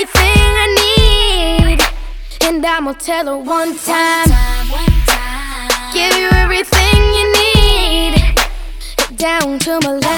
everything I need. And I'ma tell her one time. Give you everything you need. Down to my last.